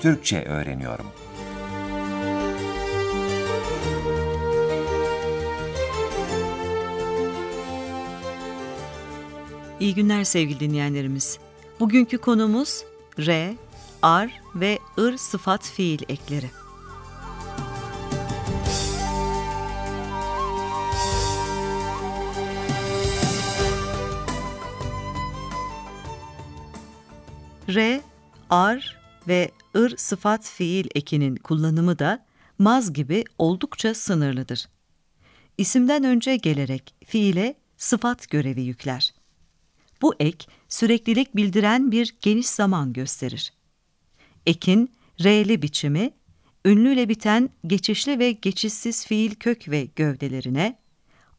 Türkçe öğreniyorum. İyi günler sevgili dinleyenlerimiz. Bugünkü konumuz re, ar ve ır sıfat fiil ekleri. Re, ar ve ır sıfat fiil ekinin kullanımı da maz gibi oldukça sınırlıdır. İsimden önce gelerek fiile sıfat görevi yükler. Bu ek süreklilik bildiren bir geniş zaman gösterir. Ekin re'li biçimi, ünlüyle biten geçişli ve geçişsiz fiil kök ve gövdelerine,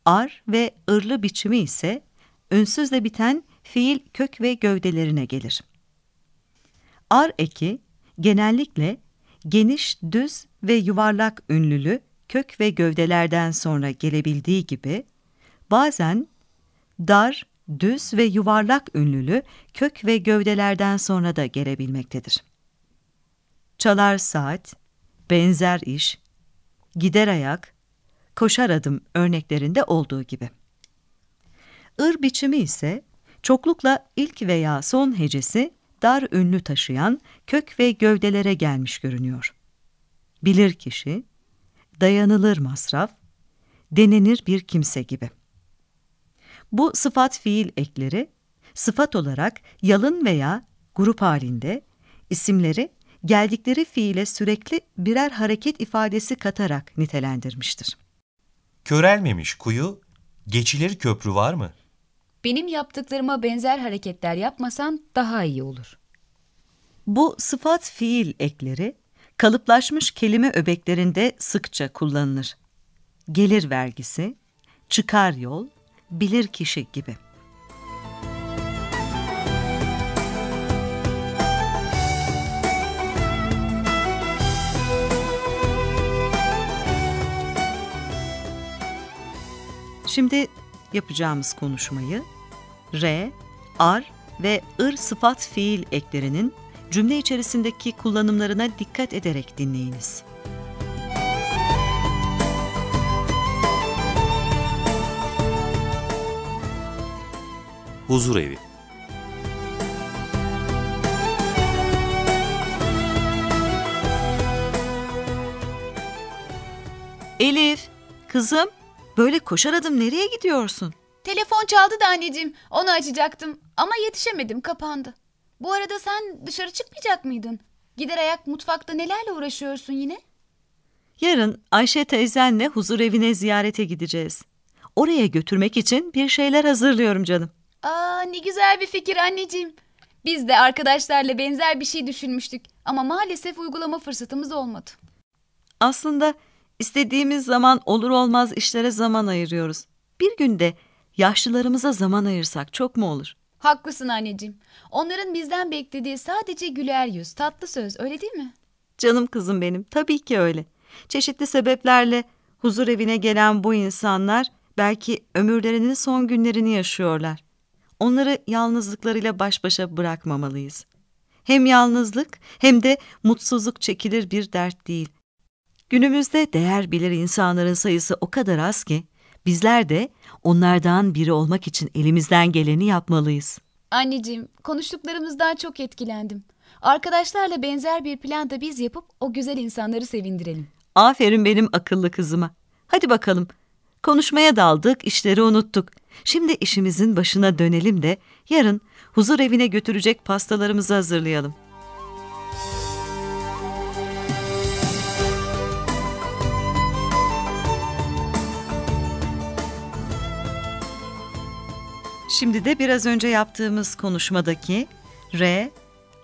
ar ve ırlı biçimi ise ünsüzle biten fiil kök ve gövdelerine gelir. Ar eki genellikle geniş, düz ve yuvarlak ünlülü kök ve gövdelerden sonra gelebildiği gibi bazen dar, düz ve yuvarlak ünlülü kök ve gövdelerden sonra da gelebilmektedir. Çalar saat, benzer iş, gider ayak, koşar adım örneklerinde olduğu gibi. Ir biçimi ise çoklukla ilk veya son hecesi dar ünlü taşıyan kök ve gövdelere gelmiş görünüyor. Bilir kişi, dayanılır masraf, denenir bir kimse gibi. Bu sıfat fiil ekleri sıfat olarak yalın veya grup halinde isimleri geldikleri fiile sürekli birer hareket ifadesi katarak nitelendirmiştir. Körelmemiş kuyu, geçilir köprü var mı? Benim yaptıklarıma benzer hareketler yapmasan daha iyi olur. Bu sıfat fiil ekleri kalıplaşmış kelime öbeklerinde sıkça kullanılır. Gelir vergisi, çıkar yol, bilir kişi gibi. Şimdi yapacağımız konuşmayı re, ar ve ır sıfat fiil eklerinin cümle içerisindeki kullanımlarına dikkat ederek dinleyiniz. Huzur evi. Elif, kızım, böyle koşar adım nereye gidiyorsun? Telefon çaldı da anneciğim. Onu açacaktım ama yetişemedim kapandı. Bu arada sen dışarı çıkmayacak mıydın? Gider ayak mutfakta nelerle uğraşıyorsun yine? Yarın Ayşe teyzenle huzur evine ziyarete gideceğiz. Oraya götürmek için bir şeyler hazırlıyorum canım. Aa ne güzel bir fikir anneciğim. Biz de arkadaşlarla benzer bir şey düşünmüştük ama maalesef uygulama fırsatımız olmadı. Aslında istediğimiz zaman olur olmaz işlere zaman ayırıyoruz. Bir günde yaşlılarımıza zaman ayırsak çok mu olur? Haklısın anneciğim. Onların bizden beklediği sadece güler yüz, tatlı söz öyle değil mi? Canım kızım benim, tabii ki öyle. Çeşitli sebeplerle huzur evine gelen bu insanlar belki ömürlerinin son günlerini yaşıyorlar. Onları yalnızlıklarıyla baş başa bırakmamalıyız. Hem yalnızlık hem de mutsuzluk çekilir bir dert değil. Günümüzde değer bilir insanların sayısı o kadar az ki bizler de onlardan biri olmak için elimizden geleni yapmalıyız. Anneciğim, konuştuklarımızdan çok etkilendim. Arkadaşlarla benzer bir plan da biz yapıp o güzel insanları sevindirelim. Aferin benim akıllı kızıma. Hadi bakalım. Konuşmaya daldık, işleri unuttuk. Şimdi işimizin başına dönelim de yarın huzur evine götürecek pastalarımızı hazırlayalım. Şimdi de biraz önce yaptığımız konuşmadaki re,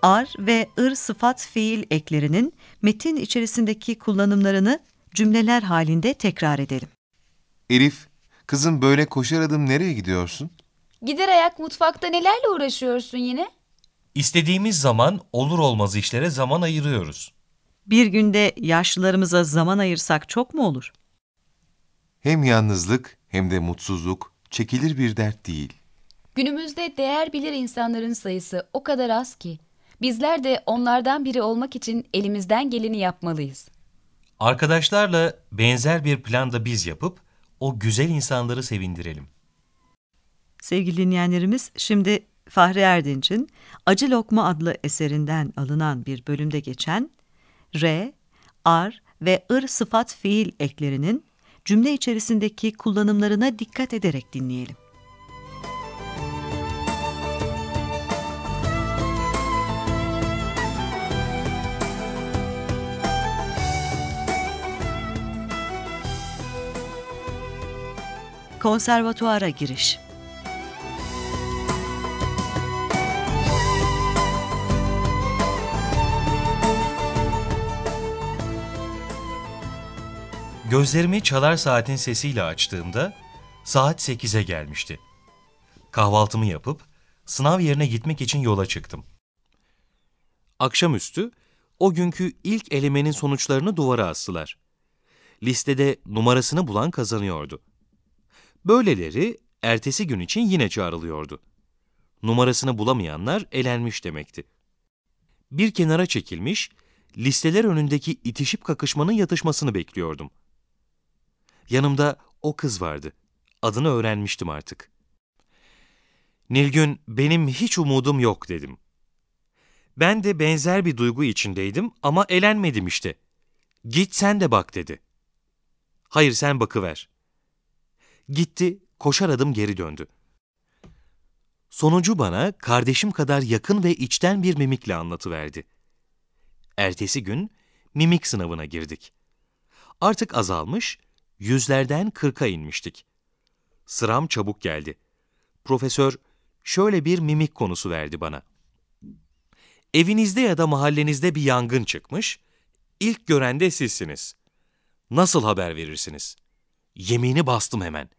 ar ve ır sıfat fiil eklerinin metin içerisindeki kullanımlarını cümleler halinde tekrar edelim. Elif, kızım böyle koşar adım nereye gidiyorsun? Gider ayak mutfakta nelerle uğraşıyorsun yine? İstediğimiz zaman olur olmaz işlere zaman ayırıyoruz. Bir günde yaşlılarımıza zaman ayırsak çok mu olur? Hem yalnızlık hem de mutsuzluk çekilir bir dert değil. Günümüzde değer bilir insanların sayısı o kadar az ki Bizler de onlardan biri olmak için elimizden geleni yapmalıyız. Arkadaşlarla benzer bir plan da biz yapıp o güzel insanları sevindirelim. Sevgili dinleyenlerimiz, şimdi Fahri Erdinç'in Acı Lokma adlı eserinden alınan bir bölümde geçen re, ar ve ır sıfat fiil eklerinin cümle içerisindeki kullanımlarına dikkat ederek dinleyelim. Konservatuara giriş Gözlerimi çalar saatin sesiyle açtığımda saat 8'e gelmişti. Kahvaltımı yapıp sınav yerine gitmek için yola çıktım. Akşamüstü o günkü ilk elemenin sonuçlarını duvara astılar. Listede numarasını bulan kazanıyordu. Böyleleri ertesi gün için yine çağrılıyordu. Numarasını bulamayanlar elenmiş demekti. Bir kenara çekilmiş, listeler önündeki itişip kakışmanın yatışmasını bekliyordum. Yanımda o kız vardı. Adını öğrenmiştim artık. Nilgün, benim hiç umudum yok dedim. Ben de benzer bir duygu içindeydim ama elenmedim işte. Git sen de bak dedi. Hayır sen bakıver. Gitti, koşar adım geri döndü. Sonucu bana kardeşim kadar yakın ve içten bir mimikle anlatıverdi. Ertesi gün mimik sınavına girdik. Artık azalmış, yüzlerden kırka inmiştik. Sıram çabuk geldi. Profesör şöyle bir mimik konusu verdi bana. Evinizde ya da mahallenizde bir yangın çıkmış, ilk gören de sizsiniz. Nasıl haber verirsiniz? Yemini bastım hemen.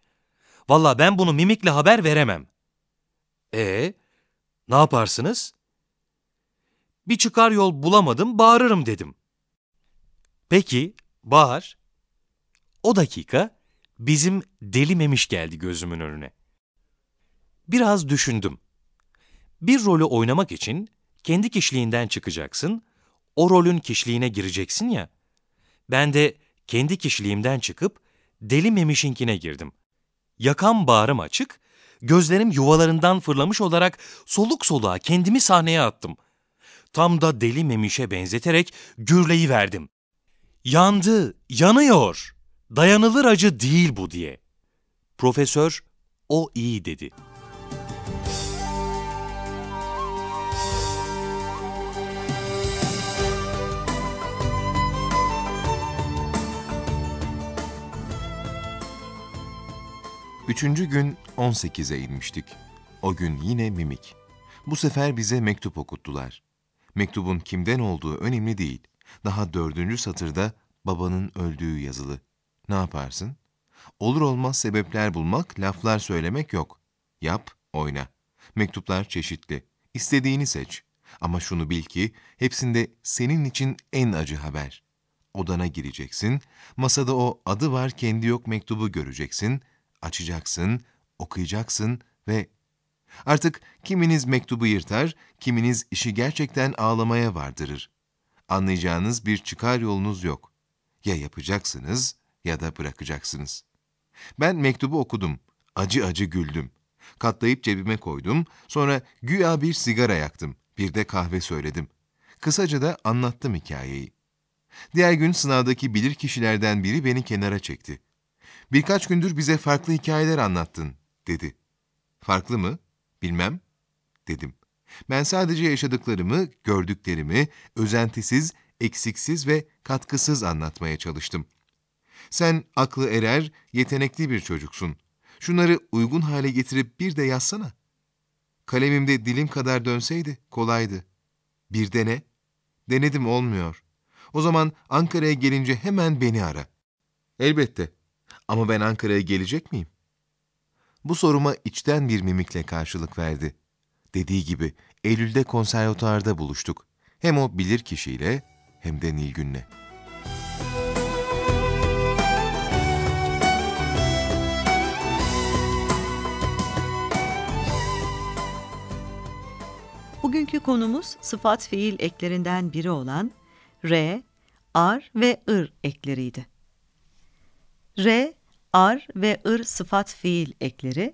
Valla ben bunu mimikle haber veremem. E ne yaparsınız? Bir çıkar yol bulamadım, bağırırım dedim. Peki, bağır. O dakika bizim deli memiş geldi gözümün önüne. Biraz düşündüm. Bir rolü oynamak için kendi kişiliğinden çıkacaksın, o rolün kişiliğine gireceksin ya. Ben de kendi kişiliğimden çıkıp deli memişinkine girdim. Yakam bağrım açık, gözlerim yuvalarından fırlamış olarak soluk soluğa kendimi sahneye attım. Tam da deli memişe benzeterek gürleyi verdim. Yandı, yanıyor. Dayanılır acı değil bu diye. Profesör, o iyi dedi. Üçüncü gün 18'e inmiştik. O gün yine mimik. Bu sefer bize mektup okuttular. Mektubun kimden olduğu önemli değil. Daha dördüncü satırda babanın öldüğü yazılı. Ne yaparsın? Olur olmaz sebepler bulmak, laflar söylemek yok. Yap, oyna. Mektuplar çeşitli. İstediğini seç. Ama şunu bil ki hepsinde senin için en acı haber. Odana gireceksin, masada o adı var kendi yok mektubu göreceksin, açacaksın, okuyacaksın ve artık kiminiz mektubu yırtar, kiminiz işi gerçekten ağlamaya vardırır. Anlayacağınız bir çıkar yolunuz yok. Ya yapacaksınız ya da bırakacaksınız. Ben mektubu okudum, acı acı güldüm. Katlayıp cebime koydum, sonra güya bir sigara yaktım, bir de kahve söyledim. Kısaca da anlattım hikayeyi. Diğer gün sınavdaki bilir kişilerden biri beni kenara çekti. Birkaç gündür bize farklı hikayeler anlattın, dedi. Farklı mı? Bilmem, dedim. Ben sadece yaşadıklarımı, gördüklerimi özentisiz, eksiksiz ve katkısız anlatmaya çalıştım. Sen aklı erer, yetenekli bir çocuksun. Şunları uygun hale getirip bir de yazsana. Kalemimde dilim kadar dönseydi kolaydı. Bir dene. Denedim olmuyor. O zaman Ankara'ya gelince hemen beni ara. Elbette. Ama ben Ankara'ya gelecek miyim? Bu soruma içten bir mimikle karşılık verdi. Dediği gibi Eylül'de konservatuarda buluştuk. Hem o bilir kişiyle hem de Nilgün'le. Bugünkü konumuz sıfat fiil eklerinden biri olan re, ar ve ır ekleriydi. Re, ar ve ır sıfat fiil ekleri,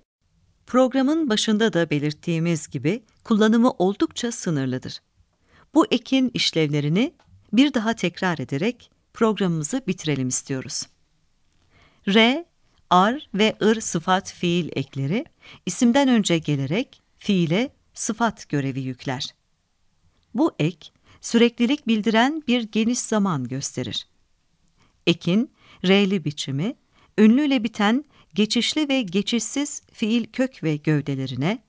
programın başında da belirttiğimiz gibi kullanımı oldukça sınırlıdır. Bu ekin işlevlerini bir daha tekrar ederek programımızı bitirelim istiyoruz. Re, ar ve ır sıfat fiil ekleri isimden önce gelerek fiile sıfat görevi yükler. Bu ek, süreklilik bildiren bir geniş zaman gösterir. Ekin, re'li biçimi, ünlüyle biten geçişli ve geçişsiz fiil kök ve gövdelerine,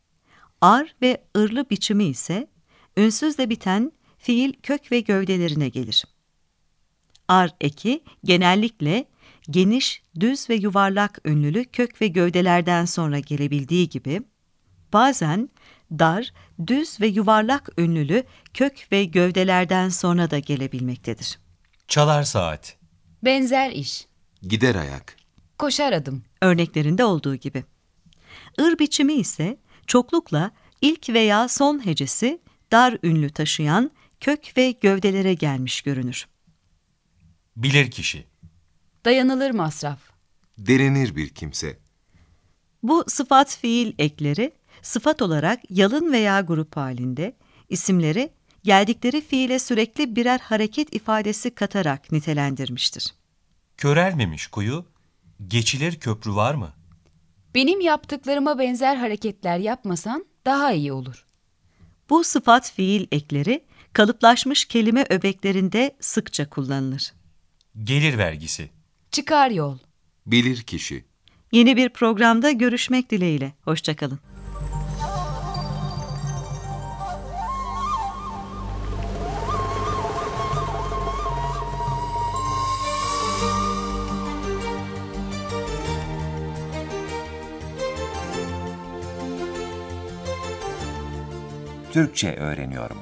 ar ve ırlı biçimi ise ünsüzle biten fiil kök ve gövdelerine gelir. Ar eki genellikle geniş, düz ve yuvarlak ünlülü kök ve gövdelerden sonra gelebildiği gibi, bazen dar, düz ve yuvarlak ünlülü kök ve gövdelerden sonra da gelebilmektedir. Çalar saat. Benzer iş. Gider ayak. Koşar adım. Örneklerinde olduğu gibi. Ir biçimi ise çoklukla ilk veya son hecesi dar ünlü taşıyan kök ve gövdelere gelmiş görünür. Bilir kişi. Dayanılır masraf. Derinir bir kimse. Bu sıfat fiil ekleri sıfat olarak yalın veya grup halinde isimleri geldikleri fiile sürekli birer hareket ifadesi katarak nitelendirmiştir. Körelmemiş kuyu, geçilir köprü var mı? Benim yaptıklarıma benzer hareketler yapmasan daha iyi olur. Bu sıfat fiil ekleri kalıplaşmış kelime öbeklerinde sıkça kullanılır. Gelir vergisi. Çıkar yol. Bilir kişi. Yeni bir programda görüşmek dileğiyle. Hoşçakalın. Türkçe öğreniyorum.